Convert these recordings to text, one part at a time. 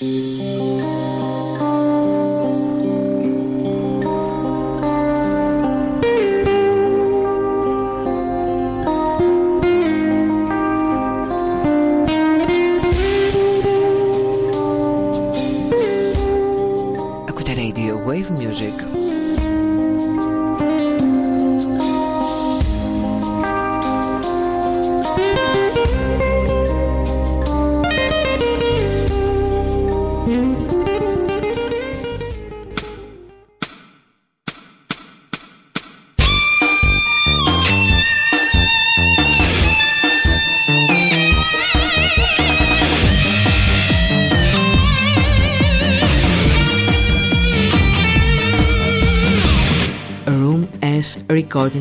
Música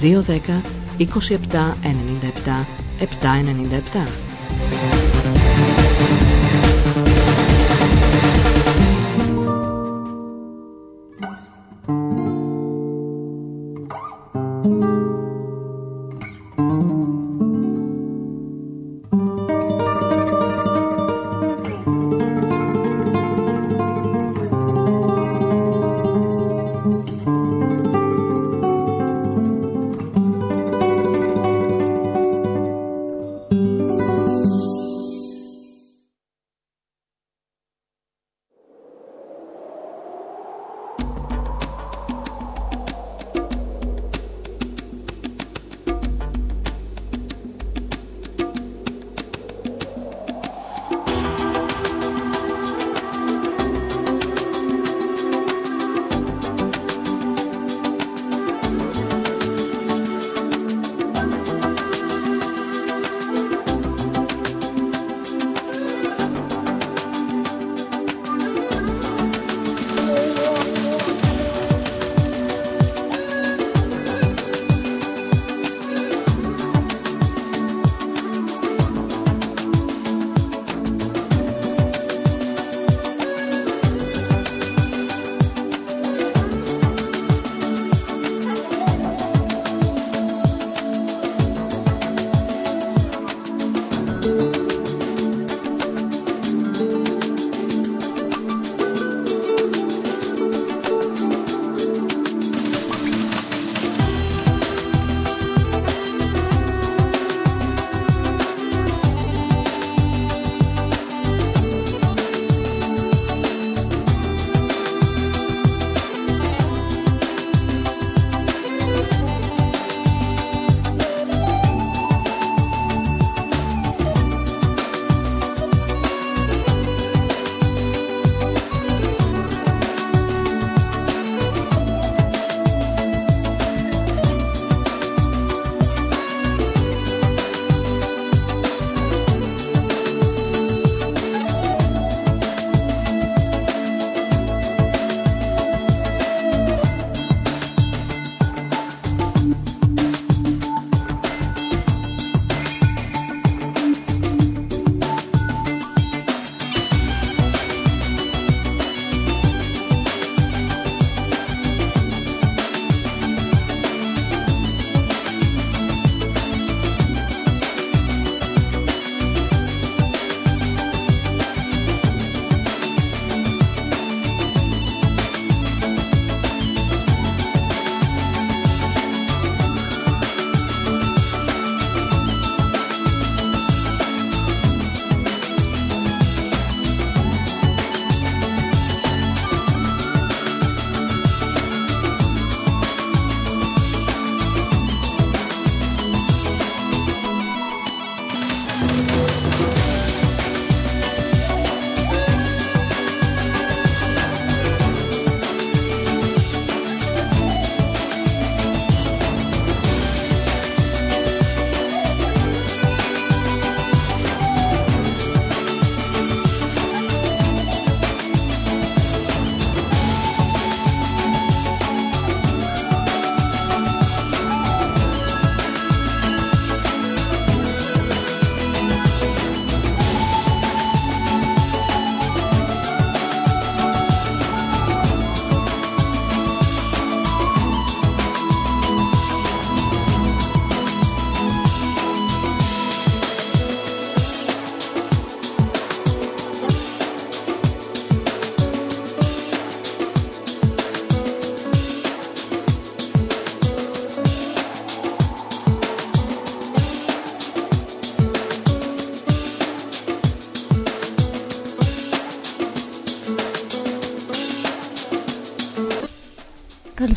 210 27 97 797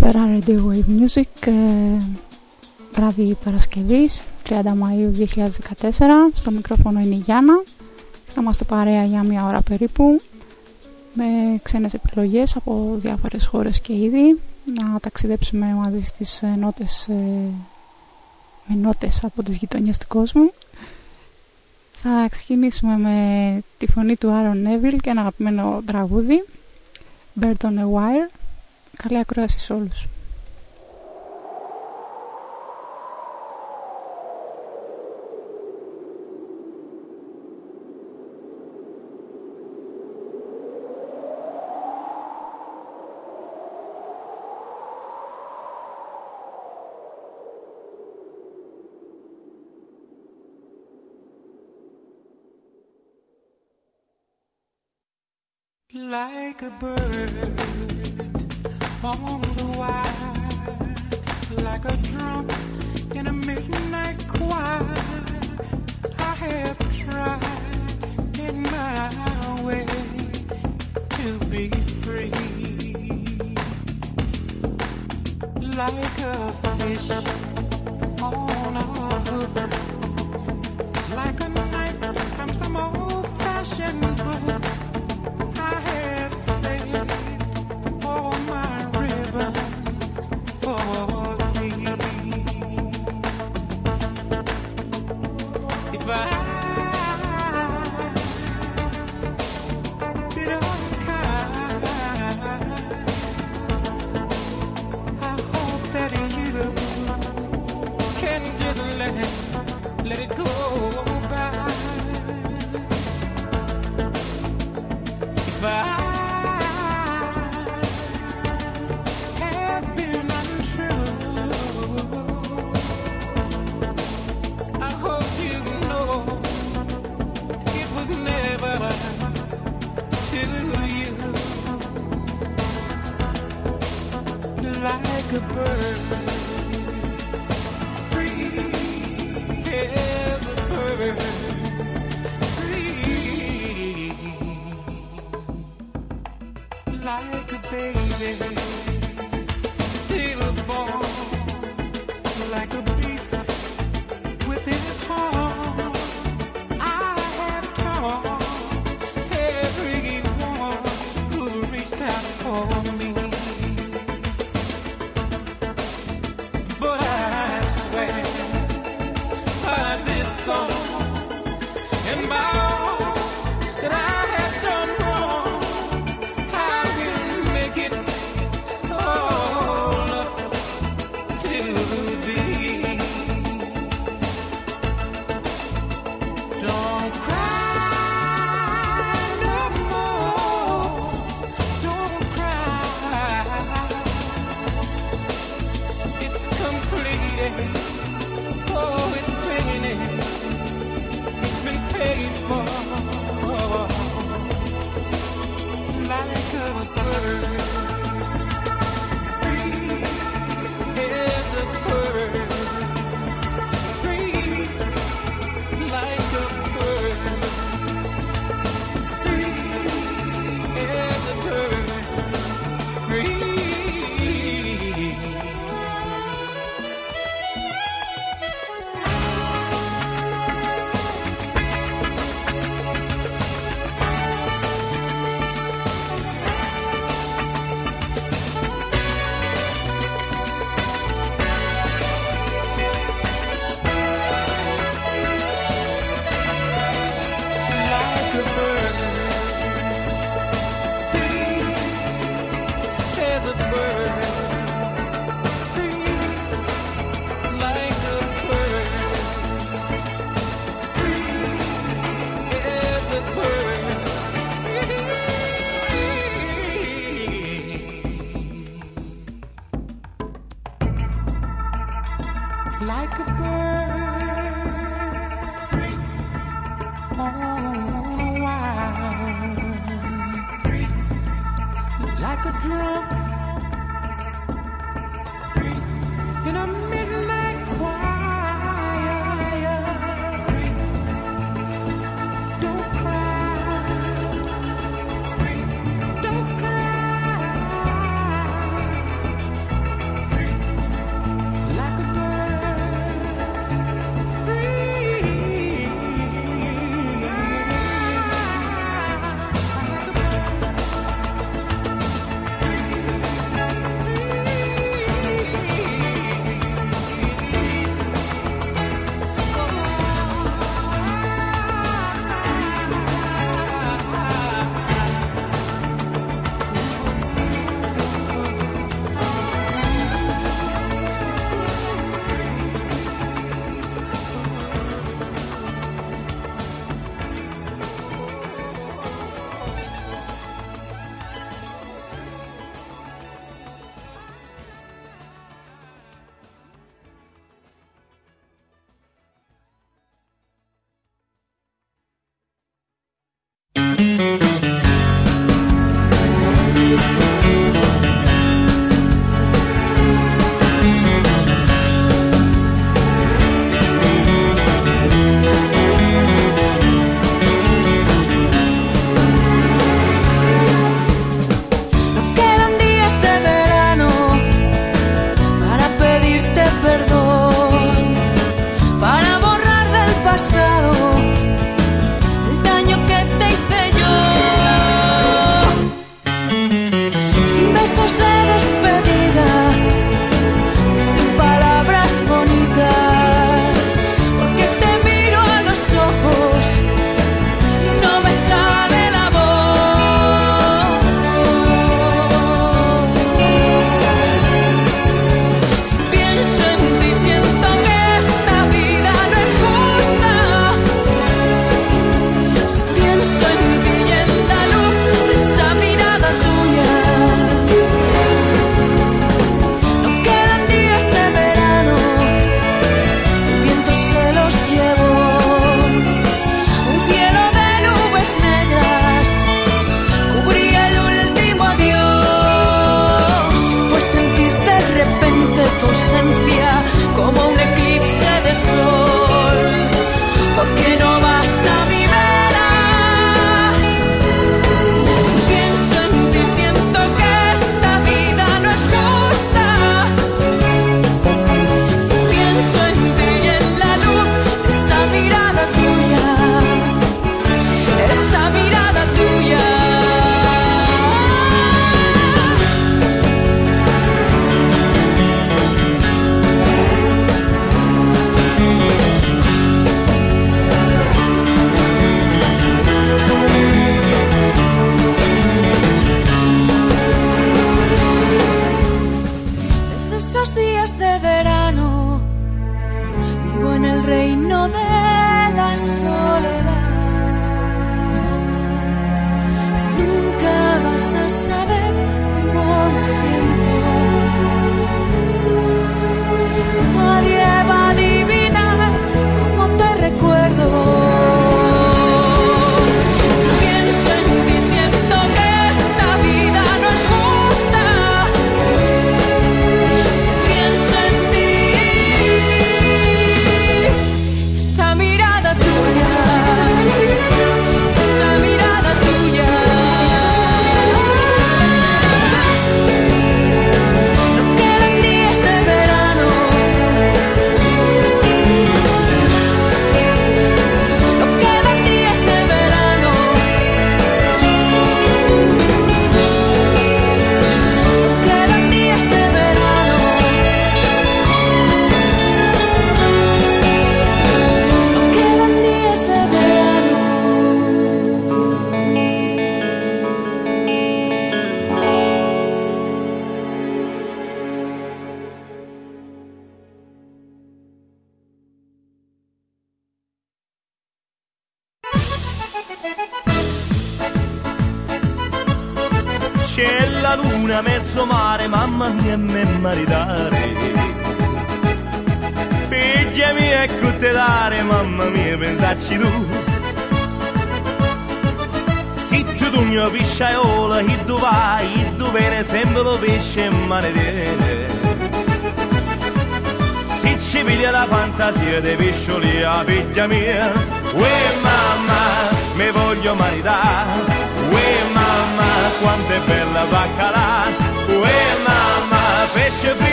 Καλησπέρα Radio Wave Music ε, Βράδυ Παρασκευής 30 Μαΐου 2014 Στο μικρόφωνο είναι η Γιάννα. Θα είμαστε παρέα για μια ώρα περίπου Με ξένες επιλογές από διάφορες χώρες και είδη. Να ταξιδέψουμε μαζί στις ε, νότες ε, Με νότες από τις γειτονιές του κόσμου. Θα ξεκινήσουμε με τη φωνή του Aaron Neville Και ένα αγαπημένο τραγούδι Bird on a Wire Καλή ακρόαση σε όλους. Like a bird on the wire like a drum in a midnight choir. I have tried in my way to be free, like a fish on a hook, like a knife from some old-fashioned faithful.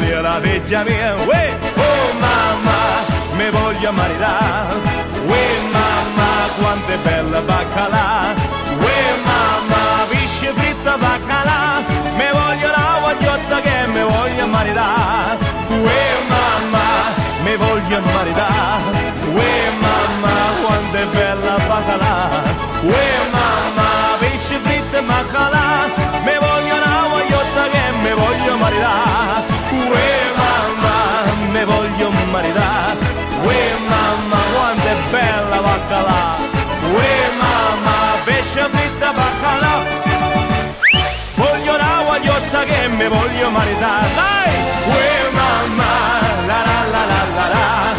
Giulia la vecchia mia, uè! la bacala. Voglio la guagliotta che me voglio maritare. Dai! Uè mamma, la la la la la la.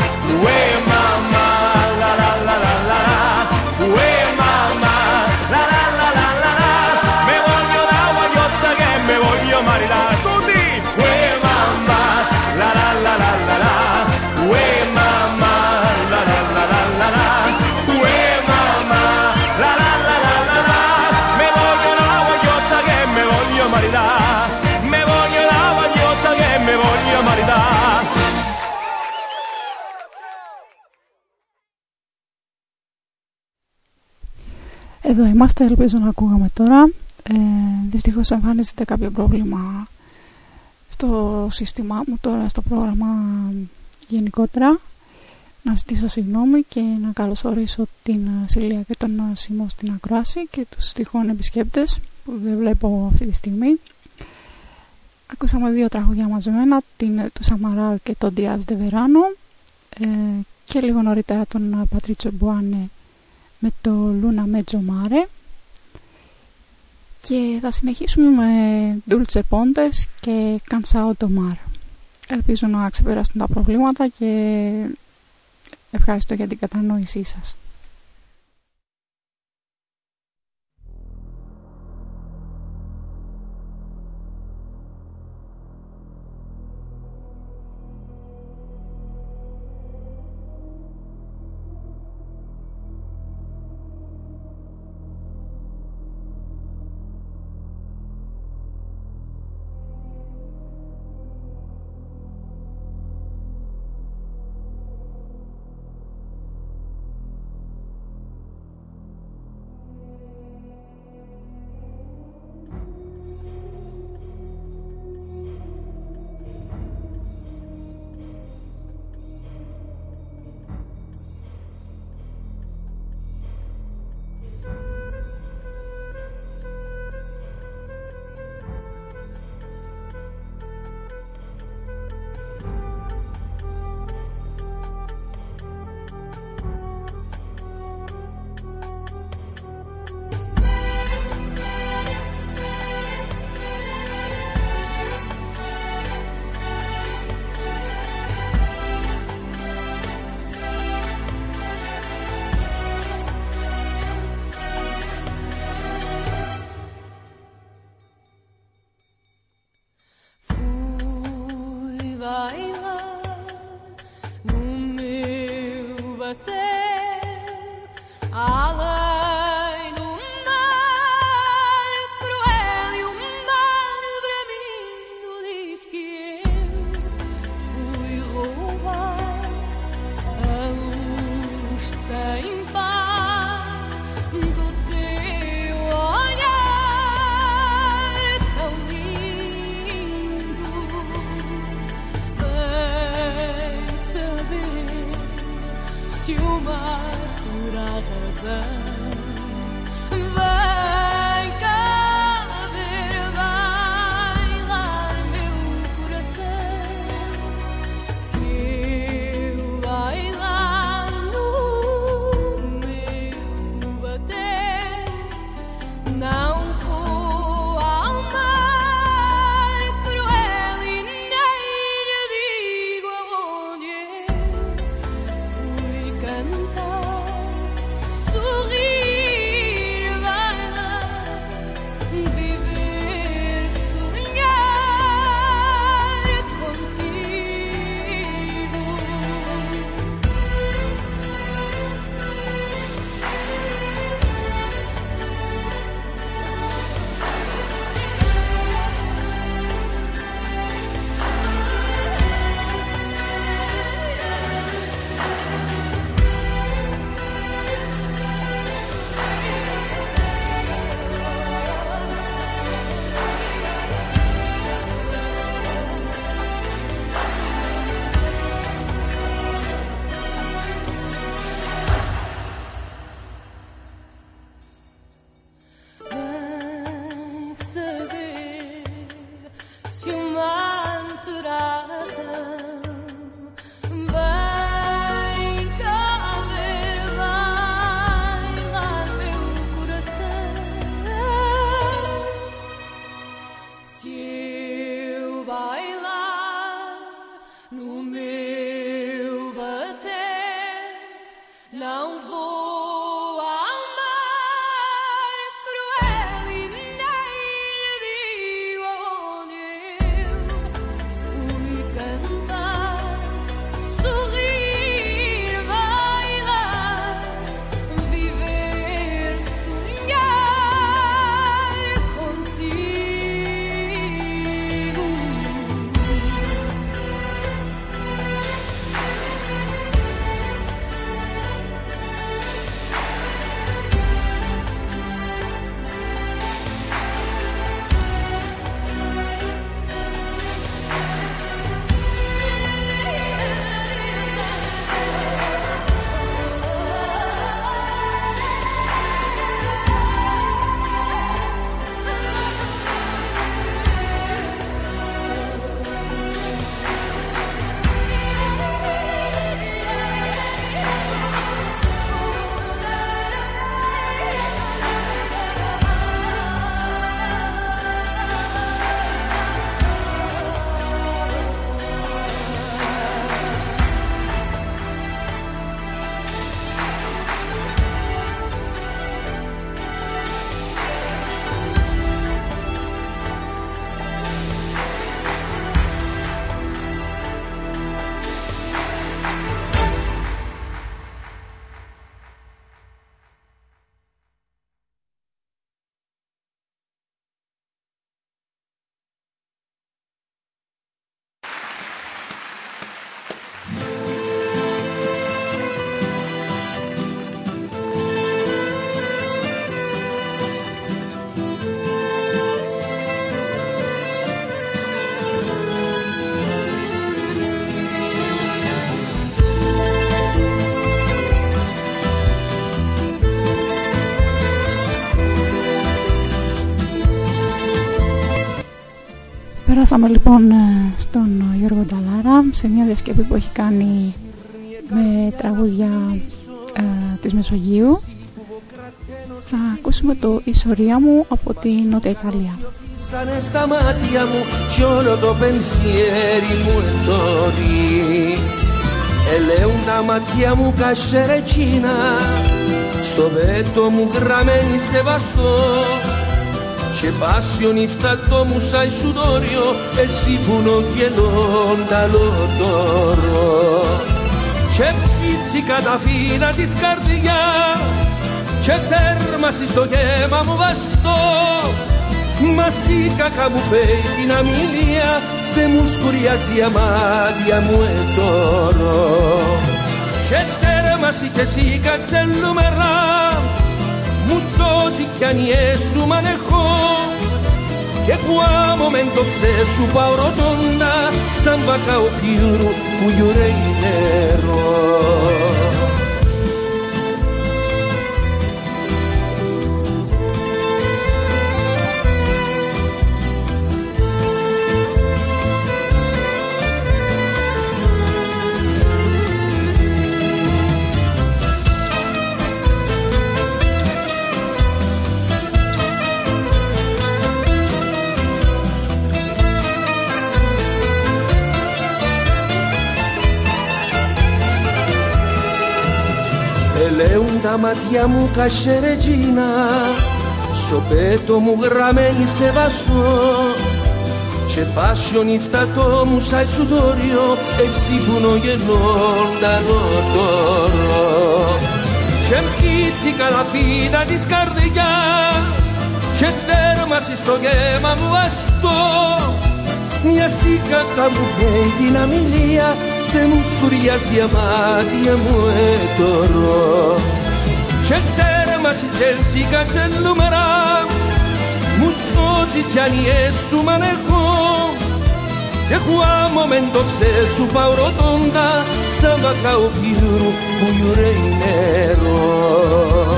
Εδώ είμαστε, ελπίζω να ακούγαμε τώρα. Ε, δυστυχώς εμφανίζεται κάποιο πρόβλημα στο σύστημά μου τώρα, στο πρόγραμμα γενικότερα. Να ζητήσω συγγνώμη και να καλωσορίσω την Σιλία και τον Σιμό στην Ακρόαση και τους τυχόν επισκέπτες που δεν βλέπω αυτή τη στιγμή. Ακούσαμε δύο τραγουδιά μαζεμένα, την, του Σαμαράλ και τον Diaz Δεβεράνο και λίγο νωρίτερα τον Πατρίτσο Μπουάνε με το Λούνα Μέτζο Μάρε και θα συνεχίσουμε με Dulce Pontes και Cansao Tomar. Ελπίζω να ξεπεράσουν τα προβλήματα και ευχαριστώ για την κατανόησή σας. Περάσαμε λοιπόν ε, στον ε, Γιώργο Νταλάρα σε μια διασκευή που έχει κάνει με τραγούδια ε, της Μεσογείου. Θα ακούσουμε το «Ισορία μου» από τη Νότια Ιταλία. Sane sta mattia mu ciolo do pensieri muertori E le una mattia mu casce regina Sto vetto mu grameni se vasto σε παστιό νύφτα το μουσάι σου δόριο, έσυ που νοκιέ το νταλό. Σε πίτσι κατ' αφήν ατι σκάρδια, σε τέρμα στο γεμά μου βαστό, μα ύκαι κα καμουφέι κι να μιλή, στ' εμουσπορία σι αμάδια μου ε. Σε τέρμα κι εσύ κατ' ελλομέρα, merra, mussosi chiani e su maneco, che qua momento se su pauro tonda, samba cao fiuru, cugliure in nero. Ελέουν τα μάτια μου κασερετζίνα στο πέτο μου γραμμένη σεβαστό. Και πάσιο νύφτατο μου σαν σουδόριο εσύ που νογενόντα δωτόρο και μπκίτσι καλαφίνα της καρδιάς και τέρμα στο γέμα μου αστό. Μια σίκατα μου φέει την αμιλία στε μου σκουριάζει μάτια μου έτορο και τέρμα si cersi cancellumera Mustosi giani e su maneco C'è qua momento se su pauro tonda Sama cao fiuru buiure nero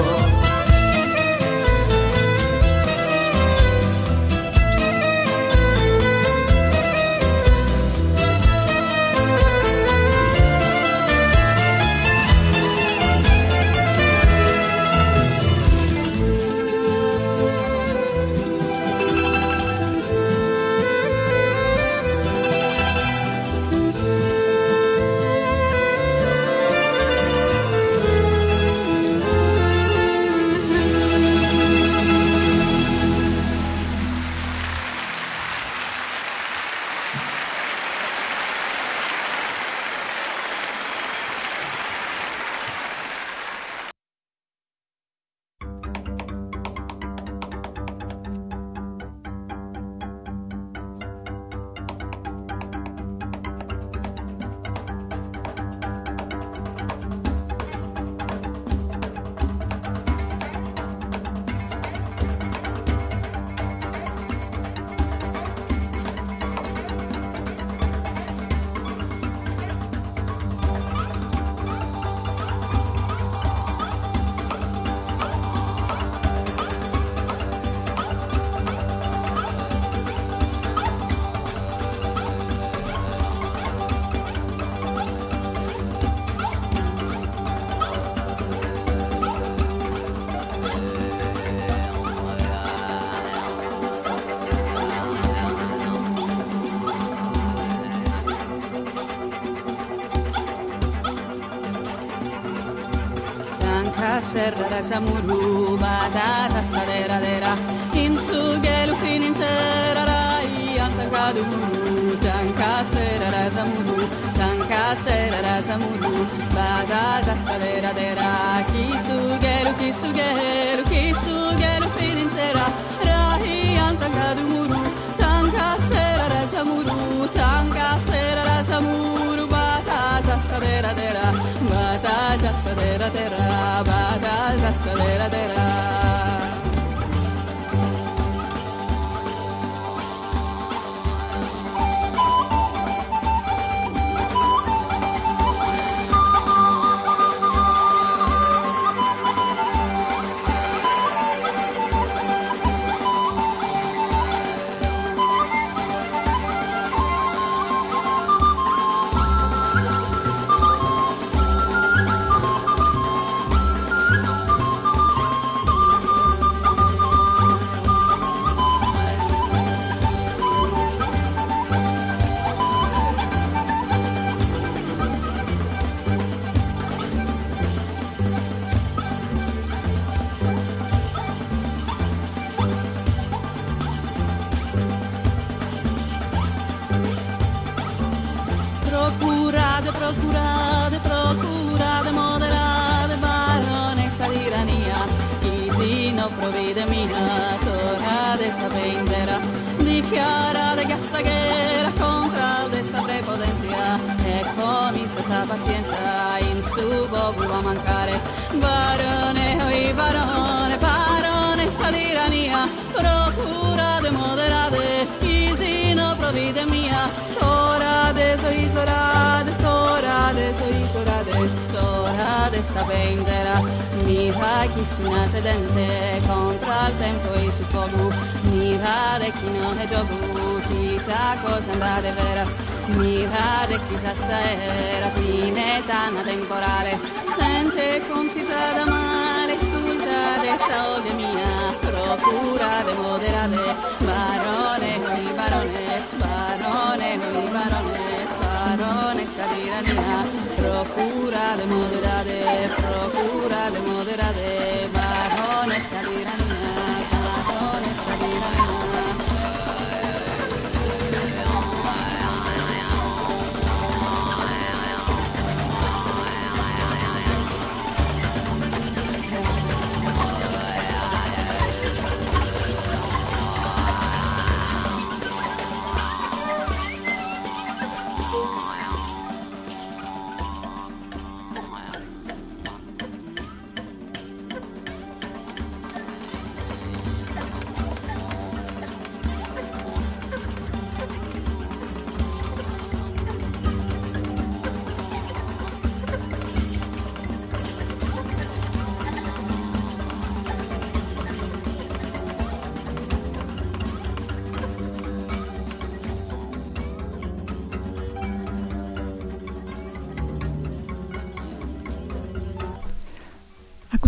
serrara samuru badara sarera dera in insu gelu finin terara ianka kadumuru tanka serrara samuru tanka serrara samuru badara sarera dera ki kisu gelu kisu gelu kisu gelu finin tera rahi ianka kadumuru tanka serrara samuru tanka serrara samuru badara sarera dera Batas, acelera, terra, batas, acelera, terra. Vendera. Mira chi suona sedente contra il tempo e su fuoco. Mira de chi non è gioco, chissà cosa andrà de veras. Mira de chissà sera, fine tanna temporale. Sente con si sa da male, sculta de mia, procura de moderate, barone, noi barone, barone, noi barone, baronesa di Irania, procura de moderar, procura de moderar, bajones salirán.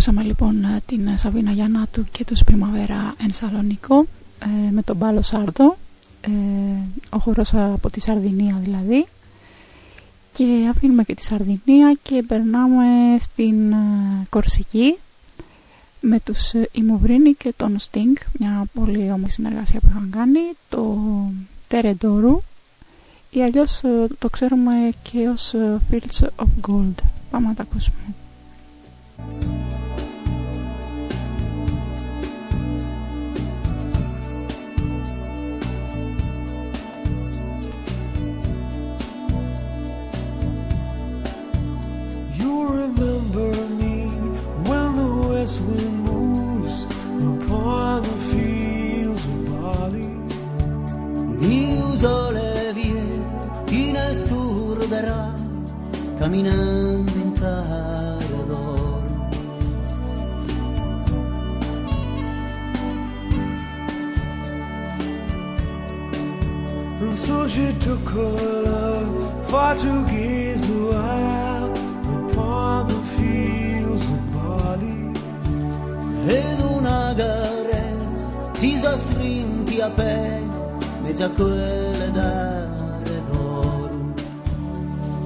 Ακούσαμε λοιπόν ε, την Σαβίνα Γιαννάτου και τους Πριμαβέρα εν Σαλονικό ε, με τον Πάλο Σάρδο, ε, ο χορός από τη Σαρδινία δηλαδή. Και αφήνουμε και τη Σαρδινία και περνάμε στην ε, Κορσική με τους Ιμουβρίνη και τον Sting, μια πολύ όμορφη συνεργασία που είχαν κάνει, το Τερεντόρου ή αλλιώς ε, το ξέρουμε και ως ε, Fields of Gold. Πάμε να τα ακούσουμε. Remember me when the west wind moves upon the fields of barley. Dio sole vie ne camminando in terra d'oro. And so she took her love for to gaze a strinti a pelle mezzo quelle d'oro.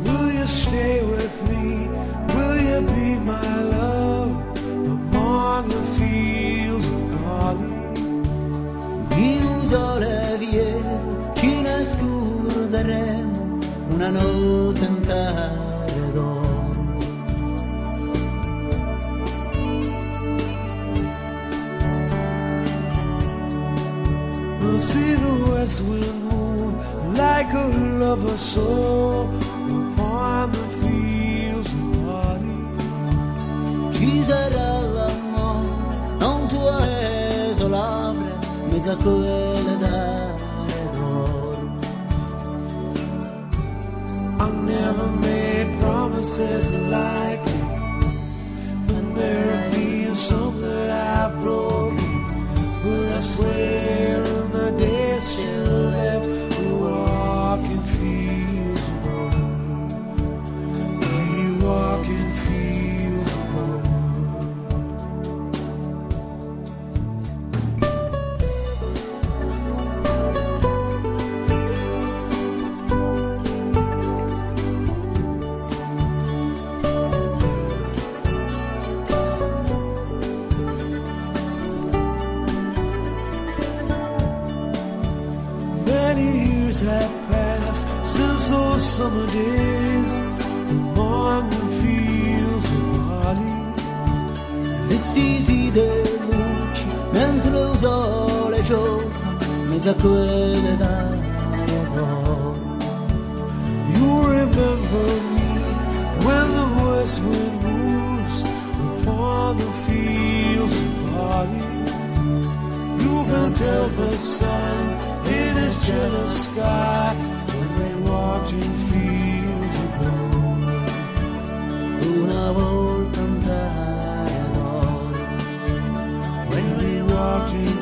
Will you stay with me? Will you be my love among the fields of barley? Dio sole vie chi ne scorderemo una notte in west wind move like a lover soul upon the fields of. Ci sarà l'amore, non tuo esolabile, mezzo a quelle d'are d'oro. I never made promises like you, and there have been some that I've broken. But I swear days the fields of barley. Vestiti di luci mentre lo sole gioca, mezzo a quelle d'are d'oro. You remember me when the west wind moves upon the fields of barley. You can tell the sun in his jealous sky oggi fiume blu una volta andare on when we walked in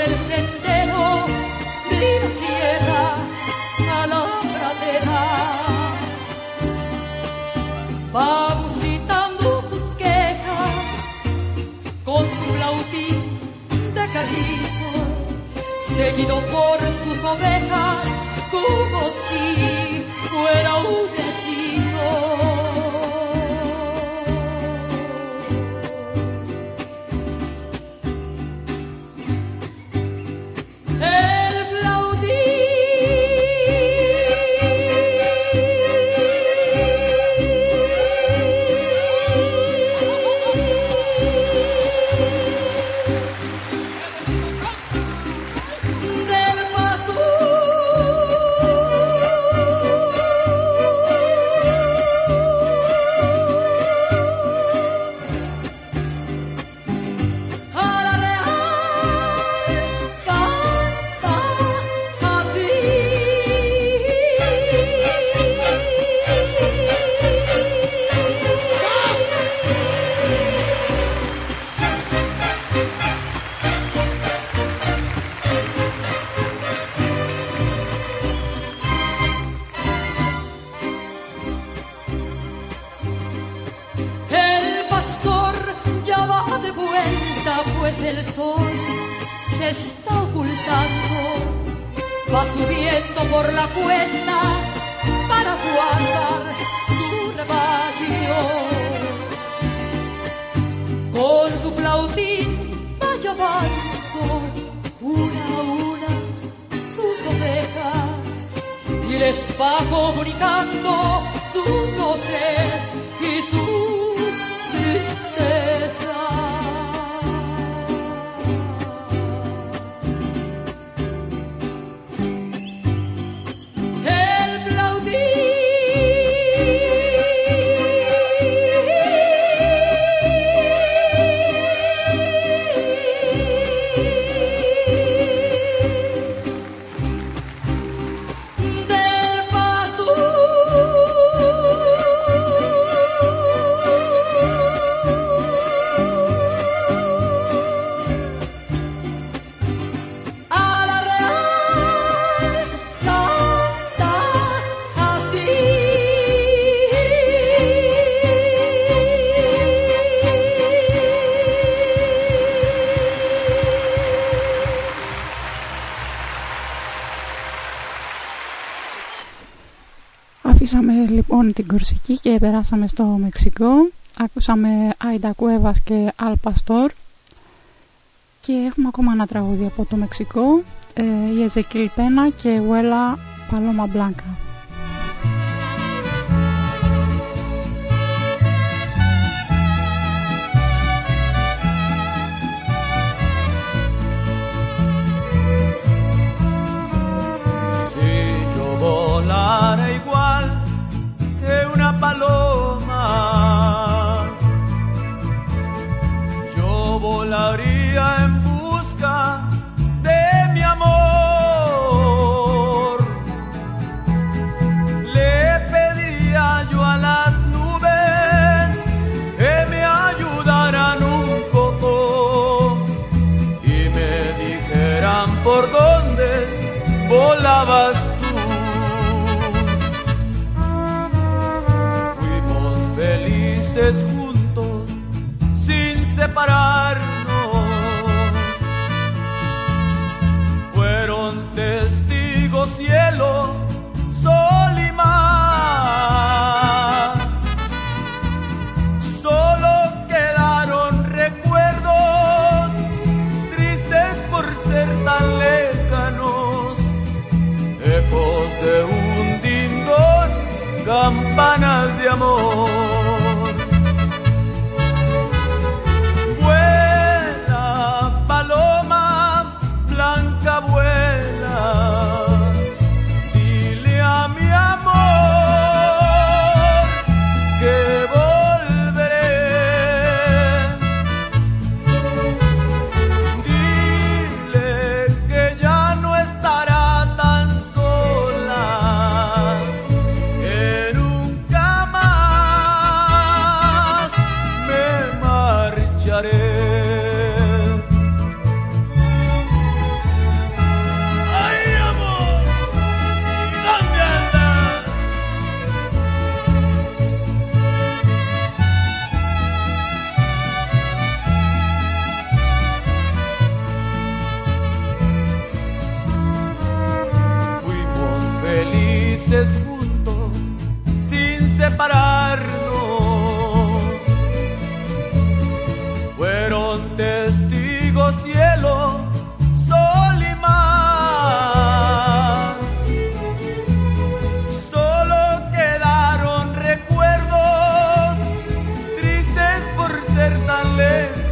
el sendero de la sierra a la pradera. Va musitando sus quejas con su flautín de carrizo, seguido por sus ovejas como si fuera un Περάσαμε την Κορσική και περάσαμε στο Μεξικό. Ακούσαμε Άιντα Κουέβας και Αλ Παστόρ. Και έχουμε ακόμα ένα τραγούδι από το Μεξικό. Ε, η Εζεκίλ Πένα και Βουέλα Παλόμα Μπλάνκα. says late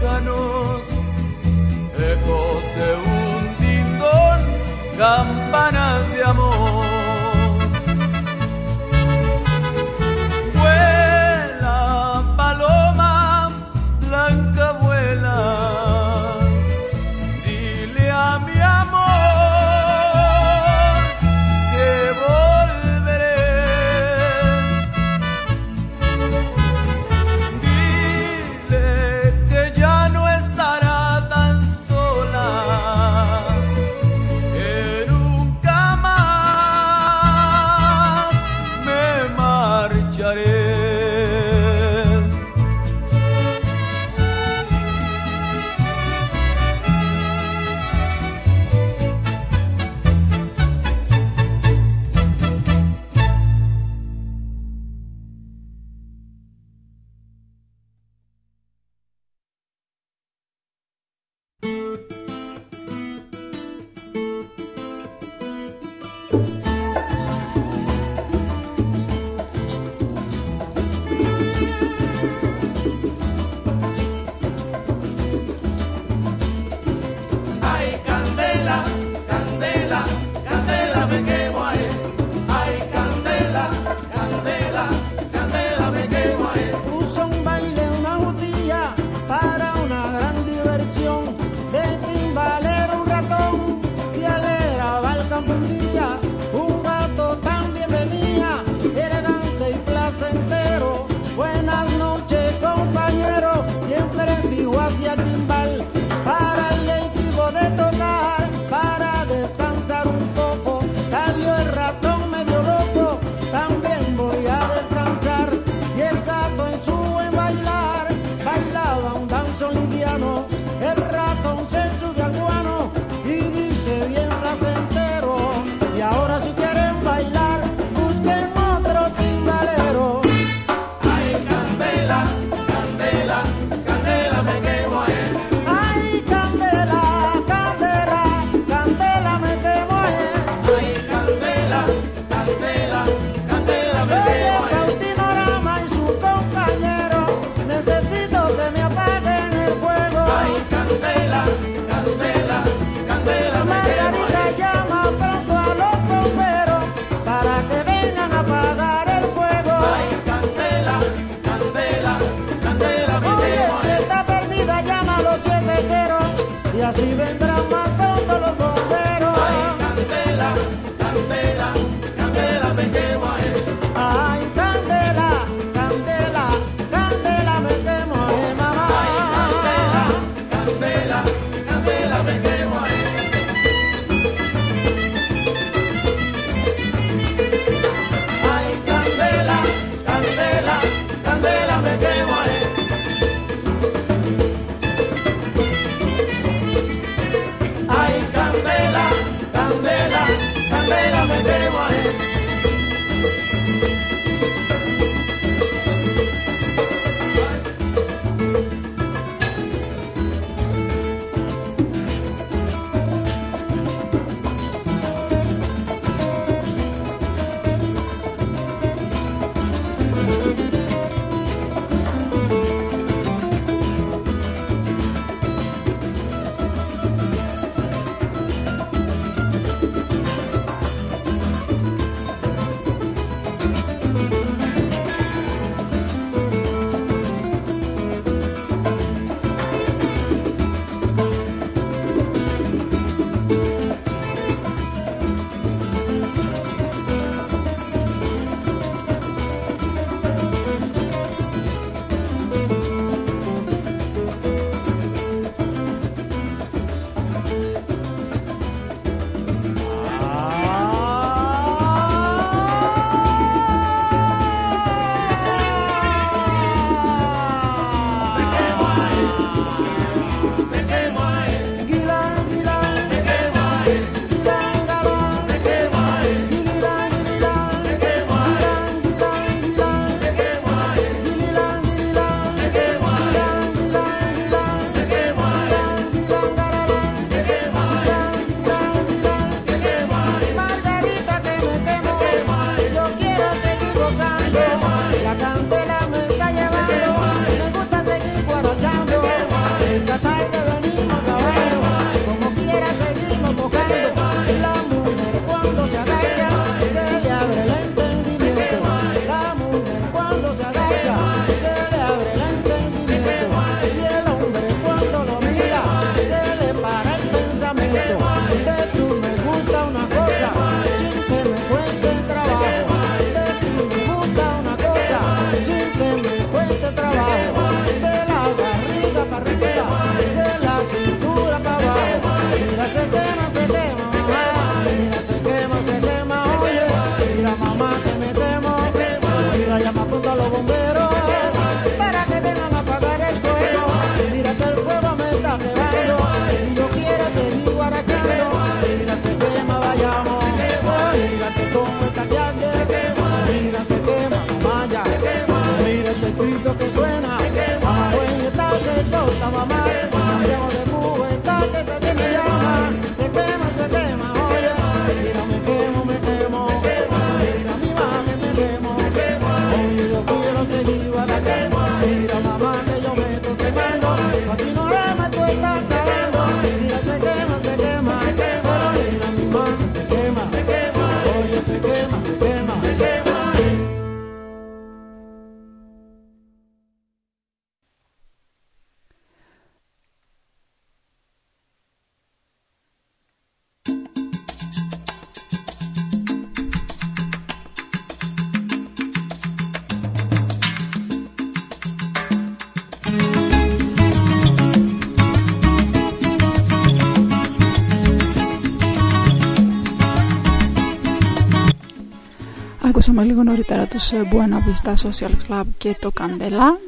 λίγο νωρίτερα τους ε, Buena Vista Social Club και το Candela.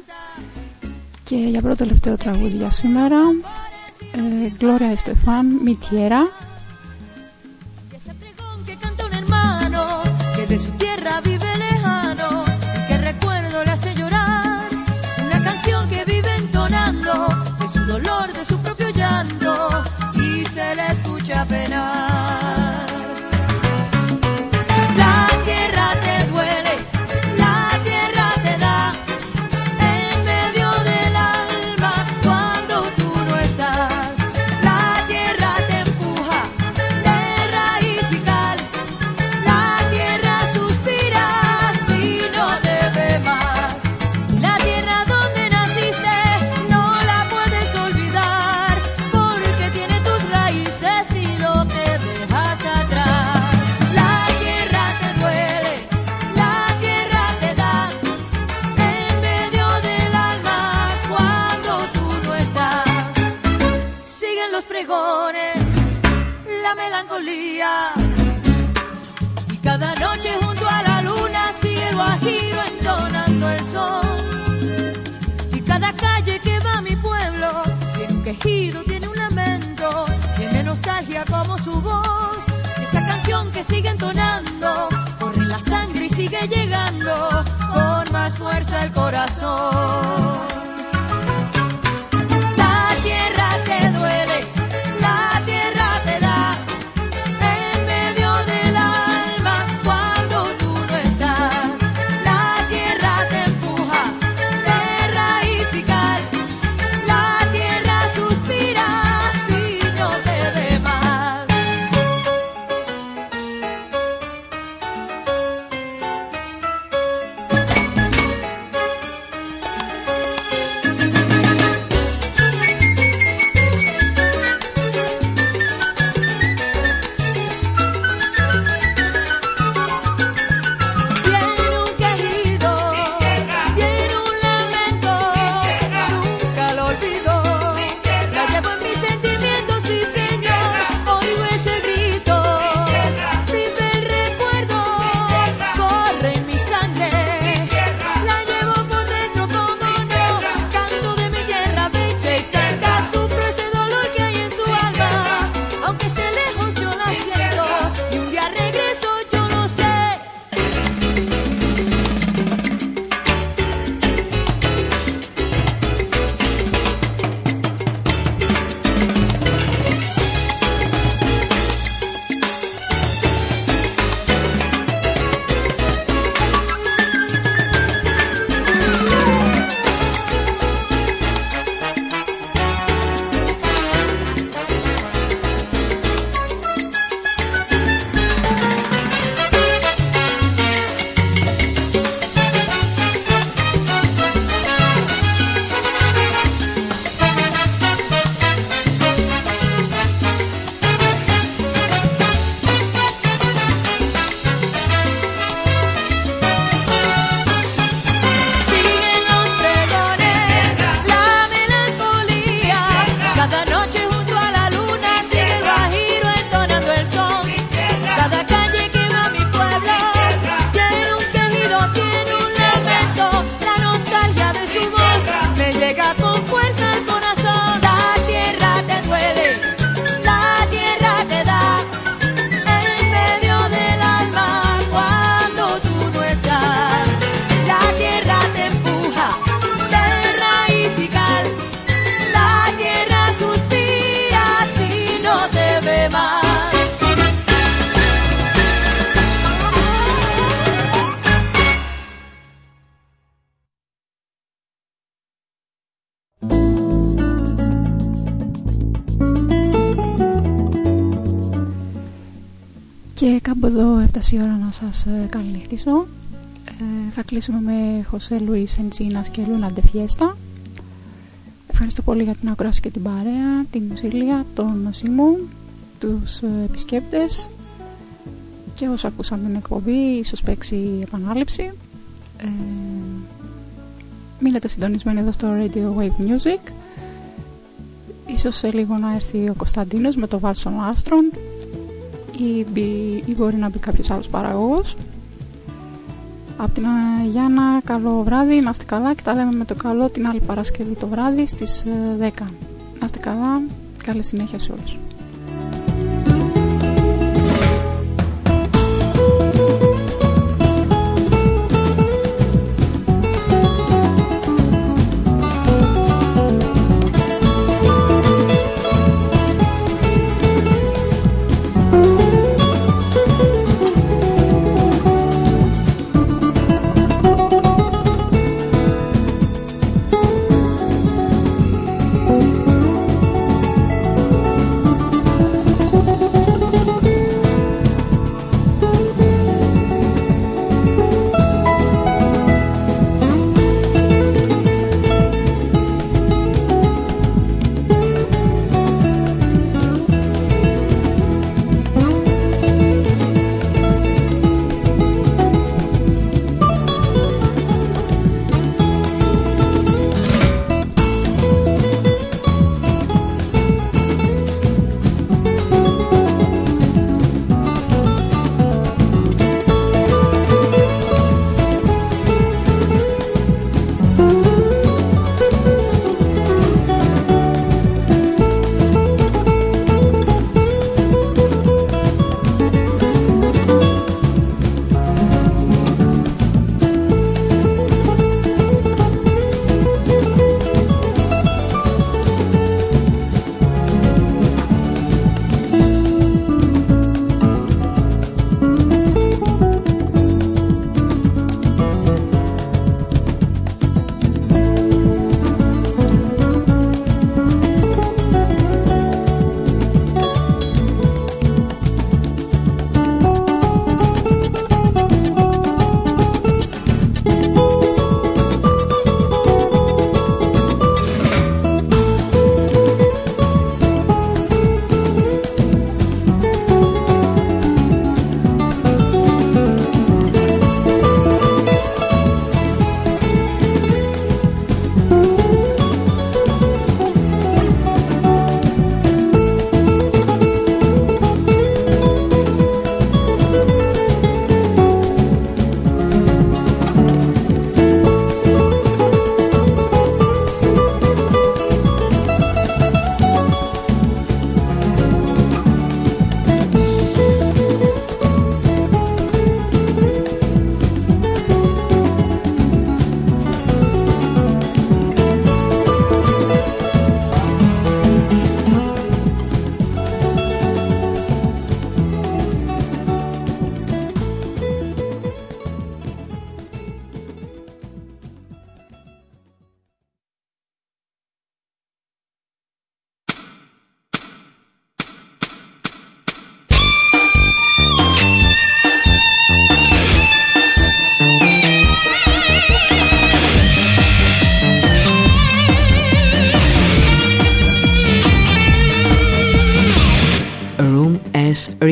Και για πρώτο τελευταίο τραγούδι για σήμερα ε, Gloria Estefan, Mi Tierra η ώρα να σας ε, καληνυχτήσω. Ε, θα κλείσουμε με Χωσέ Λουίς Εντσίνας και Λούνα Ντεφιέστα. Ευχαριστώ πολύ για την ακρόαση και την παρέα, την Μουσίλια, τον Νοσίμο, τους ε, επισκέπτες και όσο ακούσαμε την εκπομπή, ίσως παίξει επανάληψη. Ε, μείνετε συντονισμένοι εδώ στο Radio Wave Music. Ίσως σε λίγο να έρθει ο Κωνσταντίνος με το Βάλσον Άστρον ή, ή μπορεί να μπει κάποιος άλλος παραγωγός Από την ε, Γιάννα, καλό βράδυ, να είστε καλά και τα λέμε με το καλό την άλλη Παρασκευή το βράδυ στις 10. Ε, να είστε καλά, καλή συνέχεια σε όλους.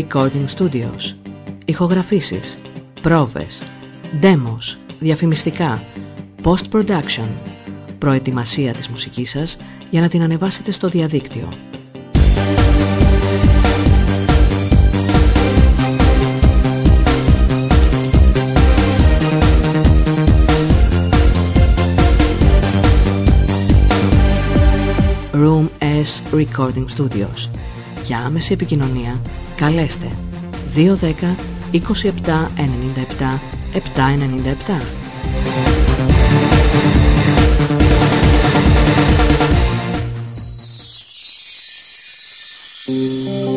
Recording Studios. Ηχογραφήσεις, πρόβες, demos, διαφημιστικά, post-production, προετοιμασία της μουσικής σας για να την ανεβάσετε στο διαδίκτυο. Room S Recording Studios. Για άμεση επικοινωνία Καλέστε 210 27 97 797. Ακούτε Radio